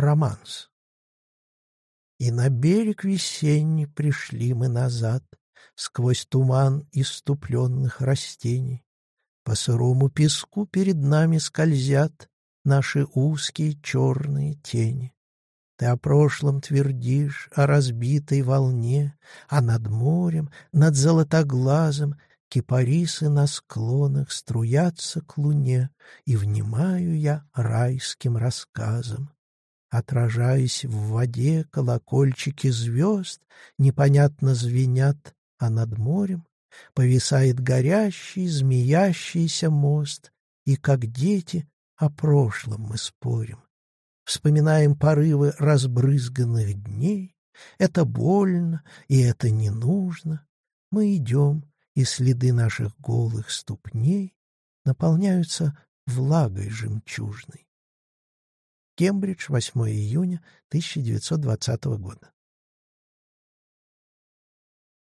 Романс. И на берег весенний пришли мы назад, Сквозь туман иступленных растений. По сырому песку перед нами скользят Наши узкие черные тени. Ты о прошлом твердишь, о разбитой волне, А над морем, над золотоглазом Кипарисы на склонах струятся к луне, И внимаю я райским рассказам. Отражаясь в воде, колокольчики звезд Непонятно звенят, а над морем Повисает горящий, змеящийся мост, И, как дети, о прошлом мы спорим. Вспоминаем порывы разбрызганных дней. Это больно, и это не нужно. Мы идем, и следы наших голых ступней наполняются влагой жемчужной. Кембридж, 8 июня 1920 года.